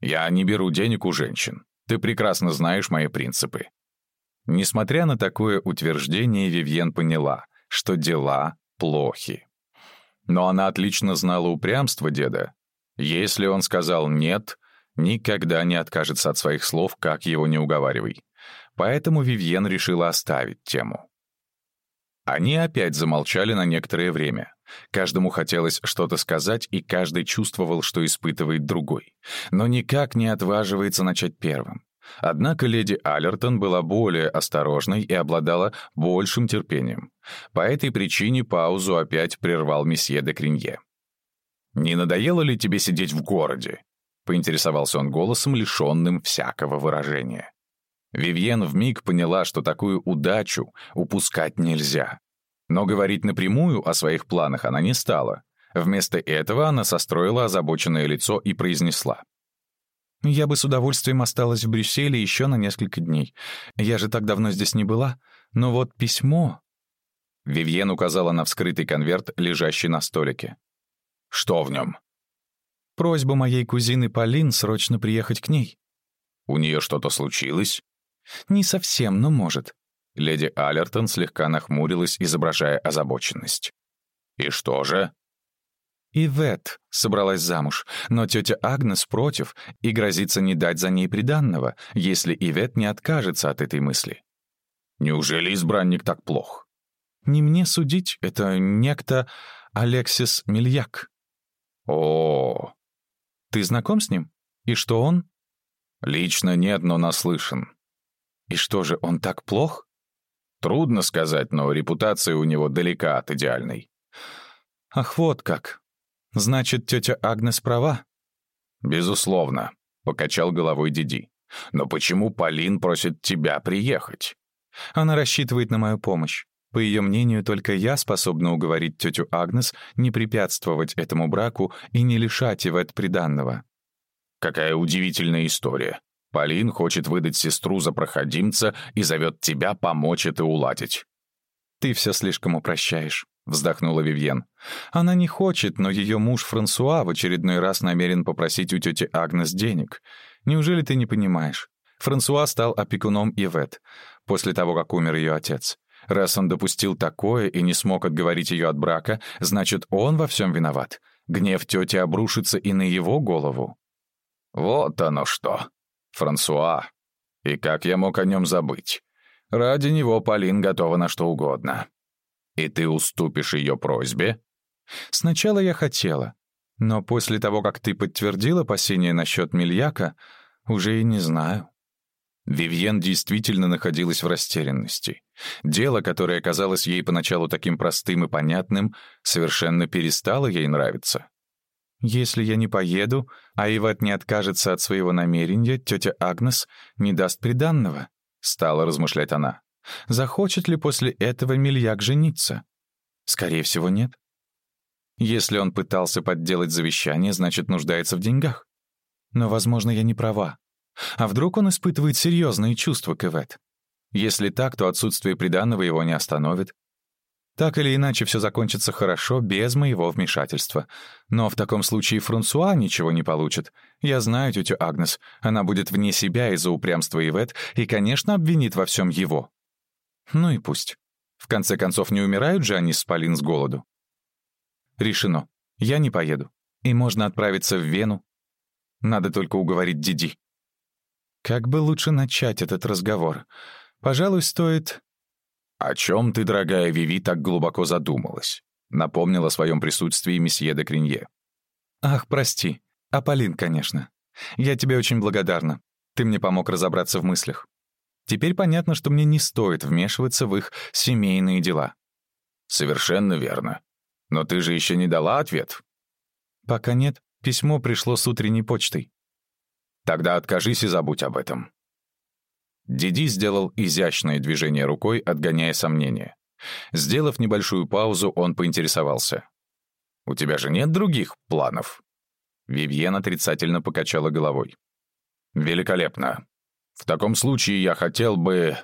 «Я не беру денег у женщин. Ты прекрасно знаешь мои принципы». Несмотря на такое утверждение, Вивьен поняла, что дела плохи. Но она отлично знала упрямство деда. Если он сказал «нет», никогда не откажется от своих слов, как его не уговаривай. поэтому Вивьен решила оставить тему. Они опять замолчали на некоторое время. Каждому хотелось что-то сказать, и каждый чувствовал, что испытывает другой, но никак не отваживается начать первым. Однако леди Аллертон была более осторожной и обладала большим терпением. По этой причине паузу опять прервал месье де Кринье. «Не надоело ли тебе сидеть в городе?» — поинтересовался он голосом, лишенным всякого выражения. Вивьен вмиг поняла, что такую удачу упускать нельзя. Но говорить напрямую о своих планах она не стала. Вместо этого она состроила озабоченное лицо и произнесла. «Я бы с удовольствием осталась в Брюсселе еще на несколько дней. Я же так давно здесь не была. Но вот письмо...» Вивьен указала на вскрытый конверт, лежащий на столике. «Что в нем?» «Просьба моей кузины Полин срочно приехать к ней». «У нее что-то случилось?» «Не совсем, но может». Леди Аллертон слегка нахмурилась, изображая озабоченность. «И что же?» Ивет собралась замуж, но тетя Агнес против и грозится не дать за ней приданного, если Ивет не откажется от этой мысли. Неужели избранник так плох? Не мне судить, это некто Алексис Мильяк. О, ты знаком с ним? И что он? Лично нет, но наслышан. И что же, он так плох? Трудно сказать, но репутация у него далека от идеальной. Ах, вот как. Значит, тетя Агнес права? Безусловно, покачал головой Диди. Но почему Полин просит тебя приехать? Она рассчитывает на мою помощь. По ее мнению, только я способна уговорить тетю Агнес не препятствовать этому браку и не лишать Ивет приданного. Какая удивительная история. Полин хочет выдать сестру за проходимца и зовет тебя помочь это уладить. «Ты все слишком упрощаешь», — вздохнула Вивьен. «Она не хочет, но ее муж Франсуа в очередной раз намерен попросить у тети Агнес денег. Неужели ты не понимаешь? Франсуа стал опекуном Ивет после того, как умер ее отец. Раз он допустил такое и не смог отговорить ее от брака, значит, он во всем виноват. Гнев тети обрушится и на его голову. «Вот оно что!» Франсуа. И как я мог о нем забыть? Ради него Полин готова на что угодно. И ты уступишь ее просьбе? Сначала я хотела, но после того, как ты подтвердил опасения насчет Мильяка, уже и не знаю. Вивьен действительно находилась в растерянности. Дело, которое казалось ей поначалу таким простым и понятным, совершенно перестало ей нравиться. Если я не поеду, а Иват не откажется от своего намерения, тетя Агнес не даст приданного», — стала размышлять она. «Захочет ли после этого Мильяк жениться?» «Скорее всего, нет. Если он пытался подделать завещание, значит, нуждается в деньгах. Но, возможно, я не права. А вдруг он испытывает серьезные чувства к Ивет? Если так, то отсутствие приданного его не остановит. Так или иначе, все закончится хорошо, без моего вмешательства. Но в таком случае Франсуа ничего не получит. Я знаю тетю Агнес. Она будет вне себя из-за упрямства Ивет и, конечно, обвинит во всем его. Ну и пусть. В конце концов, не умирают же они с Полин с голоду. Решено. Я не поеду. И можно отправиться в Вену. Надо только уговорить Диди. Как бы лучше начать этот разговор? Пожалуй, стоит «О чем ты, дорогая Виви, так глубоко задумалась?» — напомнил о своем присутствии месье де Кринье. «Ах, прости. Аполлин, конечно. Я тебе очень благодарна. Ты мне помог разобраться в мыслях. Теперь понятно, что мне не стоит вмешиваться в их семейные дела». «Совершенно верно. Но ты же еще не дала ответ?» «Пока нет. Письмо пришло с утренней почтой». «Тогда откажись и забудь об этом. Диди сделал изящное движение рукой, отгоняя сомнения. Сделав небольшую паузу, он поинтересовался. «У тебя же нет других планов?» Вивьен отрицательно покачала головой. «Великолепно. В таком случае я хотел бы...»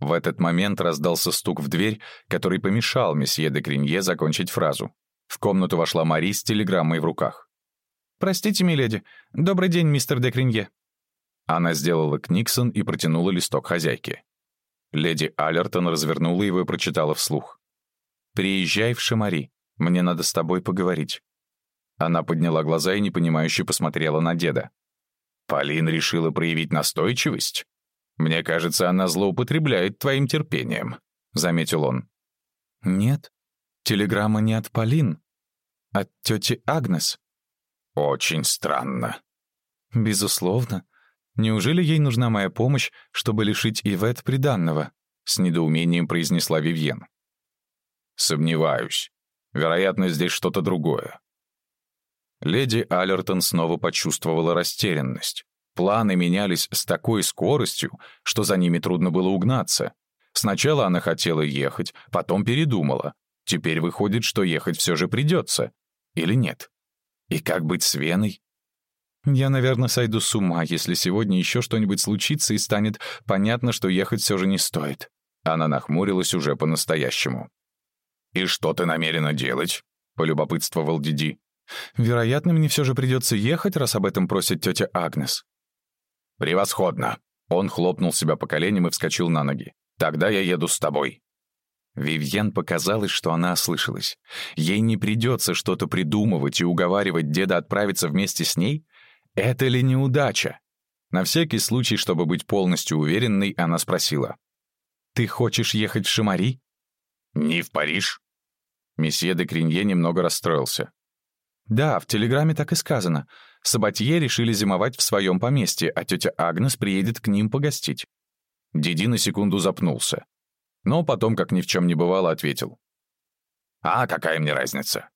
В этот момент раздался стук в дверь, который помешал месье де Кринье закончить фразу. В комнату вошла Мари с телеграммой в руках. «Простите, миледи. Добрый день, мистер де Кринье. Она сделала книксон и протянула листок хозяйке. Леди Аллертон развернула его и прочитала вслух. «Приезжай в Шамари. Мне надо с тобой поговорить». Она подняла глаза и непонимающе посмотрела на деда. «Полин решила проявить настойчивость?» Мне кажется, она злоупотребляет твоим терпением», — заметил он. «Нет, телеграмма не от Полин, от тети Агнес». «Очень странно». «Безусловно. Неужели ей нужна моя помощь, чтобы лишить Ивет приданного?» — с недоумением произнесла Вивьен. «Сомневаюсь. Вероятно, здесь что-то другое». Леди Аллертон снова почувствовала растерянность. Планы менялись с такой скоростью, что за ними трудно было угнаться. Сначала она хотела ехать, потом передумала. Теперь выходит, что ехать все же придется. Или нет? И как быть с Веной? Я, наверное, сойду с ума, если сегодня еще что-нибудь случится и станет понятно, что ехать все же не стоит. Она нахмурилась уже по-настоящему. «И что ты намерена делать?» — полюбопытствовал Диди. «Вероятно, мне все же придется ехать, раз об этом просит тетя Агнес». «Превосходно!» Он хлопнул себя по коленям и вскочил на ноги. «Тогда я еду с тобой». Вивьен показалось, что она ослышалась. Ей не придется что-то придумывать и уговаривать деда отправиться вместе с ней? Это ли неудача? На всякий случай, чтобы быть полностью уверенной, она спросила. «Ты хочешь ехать в Шамари?» «Не в Париж». Месье де Кринье немного расстроился. «Да, в телеграмме так и сказано. Сабатье решили зимовать в своем поместье, а тетя Агнес приедет к ним погостить». Диди на секунду запнулся. Но потом, как ни в чем не бывало, ответил. «А какая мне разница?»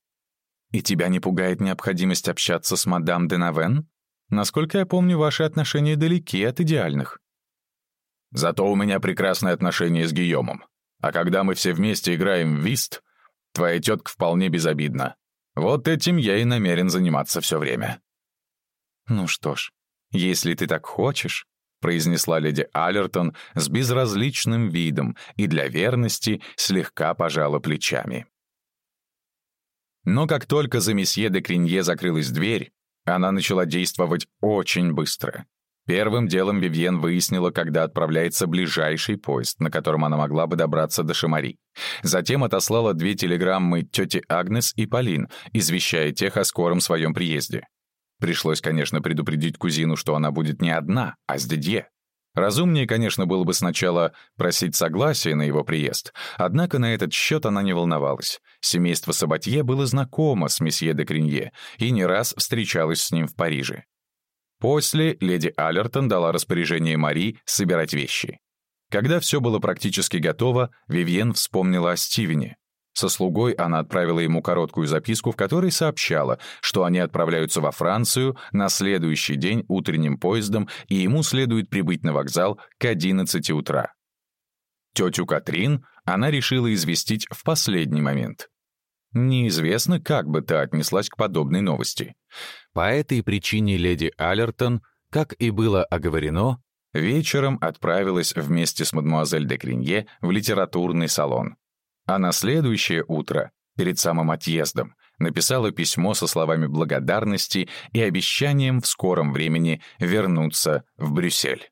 «И тебя не пугает необходимость общаться с мадам Денавен? Насколько я помню, ваши отношения далеки от идеальных». «Зато у меня прекрасные отношения с Гийомом. А когда мы все вместе играем в вист, твоя тетка вполне безобидна. Вот этим я и намерен заниматься все время». «Ну что ж, если ты так хочешь», — произнесла леди Аллертон с безразличным видом и для верности слегка пожала плечами. Но как только за месье де Кринье закрылась дверь, она начала действовать очень быстро. Первым делом Вивьен выяснила, когда отправляется ближайший поезд, на котором она могла бы добраться до Шамари. Затем отослала две телеграммы тете Агнес и Полин, извещая тех о скором своем приезде. Пришлось, конечно, предупредить кузину, что она будет не одна, а с Дидье. Разумнее, конечно, было бы сначала просить согласия на его приезд, однако на этот счет она не волновалась. Семейство Сабатье было знакомо с месье де Кринье и не раз встречалось с ним в Париже. После леди Аллертон дала распоряжение Мари собирать вещи. Когда все было практически готово, Вивьен вспомнила о Стивене. Со слугой она отправила ему короткую записку, в которой сообщала, что они отправляются во Францию на следующий день утренним поездом, и ему следует прибыть на вокзал к 11 утра. Тетю Катрин она решила известить в последний момент. Неизвестно, как бы та отнеслась к подобной новости. По этой причине леди Аллертон, как и было оговорено, вечером отправилась вместе с мадемуазель де Кринье в литературный салон. А на следующее утро, перед самым отъездом, написала письмо со словами благодарности и обещанием в скором времени вернуться в Брюссель.